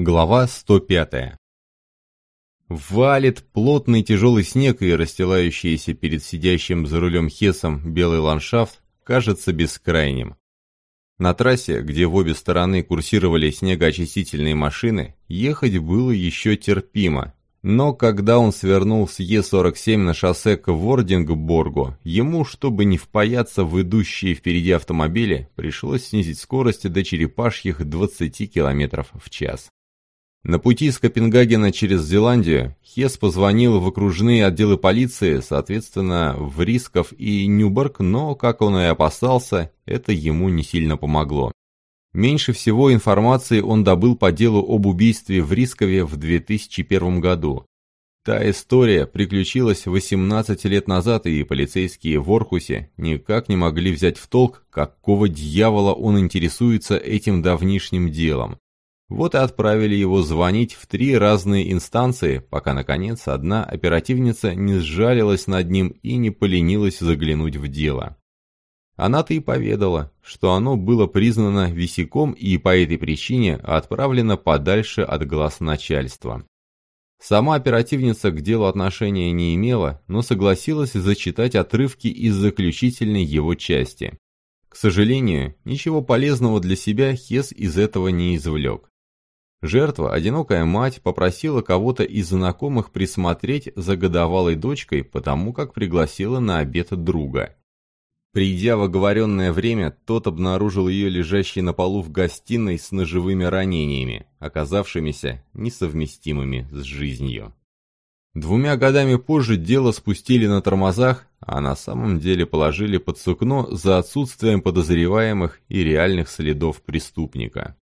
Глава 105. Валит плотный тяжелый снег и расстилающийся перед сидящим за рулем Хесом белый ландшафт кажется бескрайним. На трассе, где в обе стороны курсировали снегоочистительные машины, ехать было еще терпимо, но когда он свернул с Е-47 на шоссе к Вордингборгу, ему, чтобы не впаяться в идущие впереди автомобили, пришлось снизить скорость до черепашьих 20 км в час. На пути с Копенгагена через Зеландию Хес позвонил в окружные отделы полиции, соответственно, в Рисков и Нюборг, но, как он и опасался, это ему не сильно помогло. Меньше всего информации он добыл по делу об убийстве в Рискове в 2001 году. Та история приключилась 18 лет назад, и полицейские в Орхусе никак не могли взять в толк, какого дьявола он интересуется этим давнишним делом. Вот и отправили его звонить в три разные инстанции, пока, наконец, одна оперативница не сжалилась над ним и не поленилась заглянуть в дело. Она-то и поведала, что оно было признано висяком и по этой причине отправлено подальше от глаз начальства. Сама оперативница к делу отношения не имела, но согласилась зачитать отрывки из заключительной его части. К сожалению, ничего полезного для себя Хес из этого не извлек. Жертва, одинокая мать, попросила кого-то из знакомых присмотреть за годовалой дочкой, потому как пригласила на обед друга. Придя в оговоренное время, тот обнаружил ее лежащей на полу в гостиной с ножевыми ранениями, оказавшимися несовместимыми с жизнью. Двумя годами позже дело спустили на тормозах, а на самом деле положили под сукно за отсутствием подозреваемых и реальных следов преступника.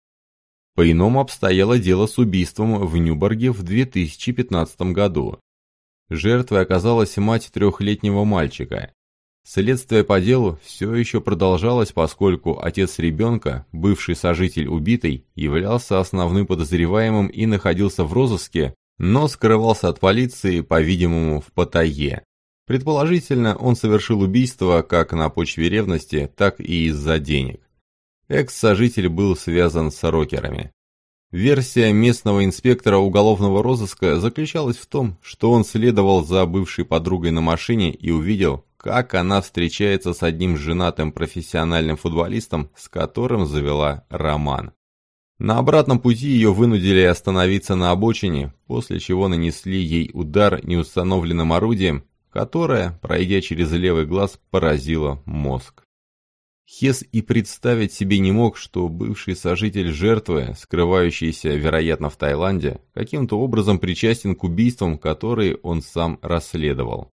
По-иному обстояло дело с убийством в Нюборге в 2015 году. Жертвой оказалась мать трехлетнего мальчика. Следствие по делу все еще продолжалось, поскольку отец ребенка, бывший сожитель убитой, являлся основным подозреваемым и находился в розыске, но скрывался от полиции, по-видимому, в Паттайе. Предположительно, он совершил убийство как на почве ревности, так и из-за денег. Экс-сожитель был связан с рокерами. Версия местного инспектора уголовного розыска заключалась в том, что он следовал за бывшей подругой на машине и увидел, как она встречается с одним женатым профессиональным футболистом, с которым завела роман. На обратном пути ее вынудили остановиться на обочине, после чего нанесли ей удар неустановленным орудием, которое, пройдя через левый глаз, поразило мозг. Хес и представить себе не мог, что бывший сожитель жертвы, скрывающийся, вероятно, в Таиланде, каким-то образом причастен к убийствам, которые он сам расследовал.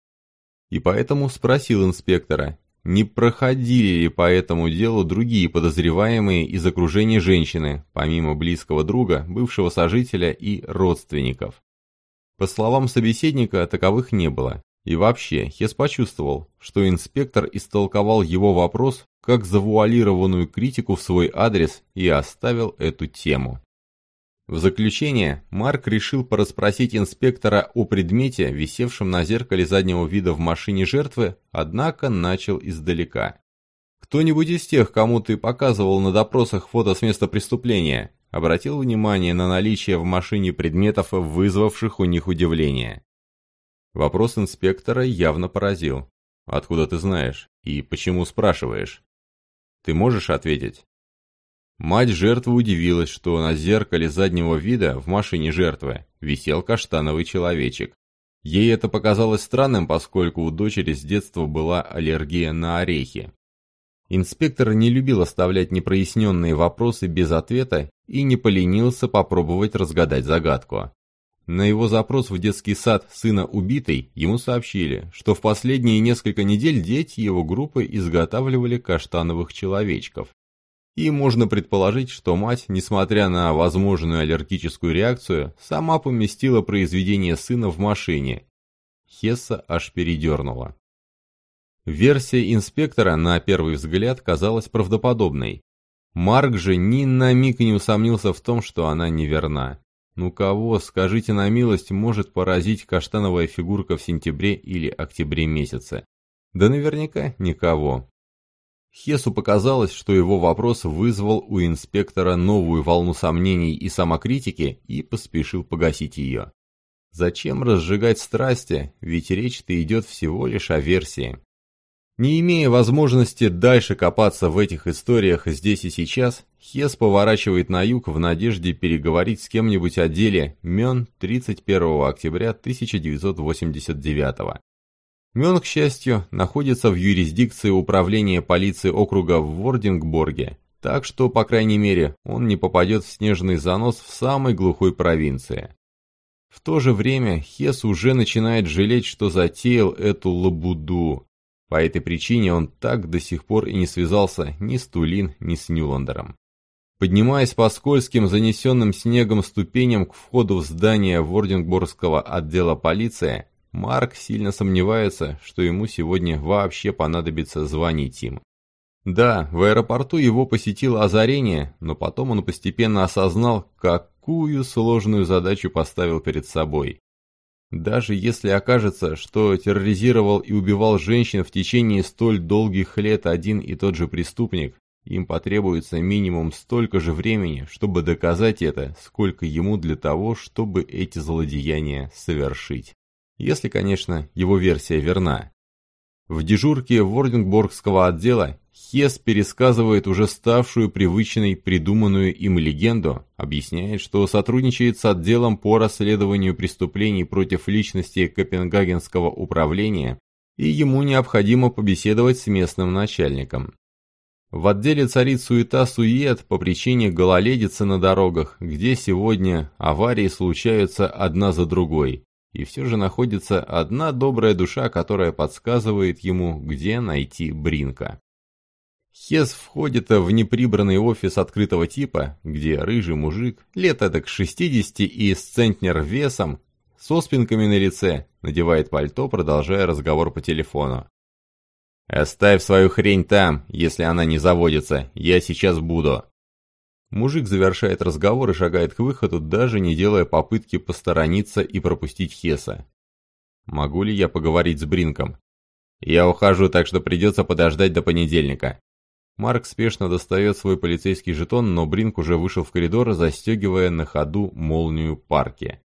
И поэтому спросил инспектора, не проходили ли по этому делу другие подозреваемые из окружения женщины, помимо близкого друга, бывшего сожителя и родственников. По словам собеседника, таковых не было. И вообще, Хес почувствовал, что инспектор истолковал его вопрос как завуалированную критику в свой адрес и оставил эту тему. В заключение Марк решил порасспросить инспектора о предмете, висевшем на зеркале заднего вида в машине жертвы, однако начал издалека. «Кто-нибудь из тех, кому ты показывал на допросах фото с места преступления, обратил внимание на наличие в машине предметов, вызвавших у них удивление?» Вопрос инспектора явно поразил. «Откуда ты знаешь? И почему спрашиваешь?» Ты можешь ответить?» Мать жертвы удивилась, что на зеркале заднего вида в машине жертвы висел каштановый человечек. Ей это показалось странным, поскольку у дочери с детства была аллергия на орехи. Инспектор не любил оставлять непроясненные вопросы без ответа и не поленился попробовать разгадать загадку. На его запрос в детский сад сына убитой ему сообщили, что в последние несколько недель дети его группы изготавливали каштановых человечков. И можно предположить, что мать, несмотря на возможную аллергическую реакцию, сама поместила произведение сына в машине. Хесса аж передернула. Версия инспектора на первый взгляд казалась правдоподобной. Марк же ни на миг не усомнился в том, что она неверна. Ну кого, скажите на милость, может поразить каштановая фигурка в сентябре или октябре месяце? Да наверняка никого. Хесу показалось, что его вопрос вызвал у инспектора новую волну сомнений и самокритики и поспешил погасить ее. Зачем разжигать страсти, ведь речь-то идет всего лишь о версии. Не имея возможности дальше копаться в этих историях здесь и сейчас, Хес поворачивает на юг в надежде переговорить с кем-нибудь о деле Мён 31 октября 1989 Мён, к счастью, находится в юрисдикции управления полиции округа в Вордингборге, так что, по крайней мере, он не попадет в снежный занос в самой глухой провинции. В то же время Хес уже начинает жалеть, что затеял эту лабуду, по этой причине он так до сих пор и не связался ни с Тулин, ни с Ньюландером. Поднимаясь по скользким, занесенным снегом ступеням к входу в здание Вордингборгского отдела полиции, Марк сильно сомневается, что ему сегодня вообще понадобится звонить им. Да, в аэропорту его посетило озарение, но потом он постепенно осознал, какую сложную задачу поставил перед собой. Даже если окажется, что терроризировал и убивал женщин в течение столь долгих лет один и тот же преступник, им потребуется минимум столько же времени, чтобы доказать это, сколько ему для того, чтобы эти злодеяния совершить. Если, конечно, его версия верна. В дежурке Вордингборгского отдела Хес пересказывает уже ставшую привычной придуманную им легенду, объясняет, что сотрудничает с отделом по расследованию преступлений против личности Копенгагенского управления, и ему необходимо побеседовать с местным начальником. В отделе царит суета-сует по причине гололедицы на дорогах, где сегодня аварии случаются одна за другой, и все же находится одна добрая душа, которая подсказывает ему, где найти Бринка. Хес входит в неприбранный офис открытого типа, где рыжий мужик, лет это к 60 и с центнер весом, со спинками на лице, надевает пальто, продолжая разговор по телефону. «Оставь свою хрень там, если она не заводится, я сейчас буду». Мужик завершает разговор и шагает к выходу, даже не делая попытки посторониться и пропустить Хеса. «Могу ли я поговорить с Бринком?» «Я ухожу, так что придется подождать до понедельника». Марк спешно достает свой полицейский жетон, но Бринк уже вышел в коридор, застегивая на ходу молнию парки.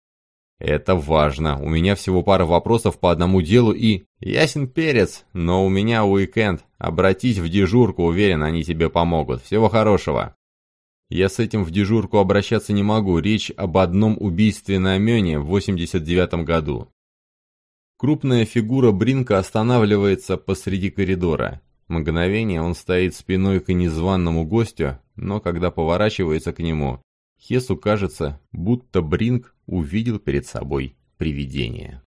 «Это важно. У меня всего пара вопросов по одному делу и...» «Ясен перец, но у меня уикенд. Обратись в дежурку, уверен, они тебе помогут. Всего хорошего». Я с этим в дежурку обращаться не могу, речь об одном убийстве на Амёне в 89 году. Крупная фигура Бринка останавливается посреди коридора. Мгновение он стоит спиной к незваному гостю, но когда поворачивается к нему, Хесу кажется, будто Бринк увидел перед собой привидение.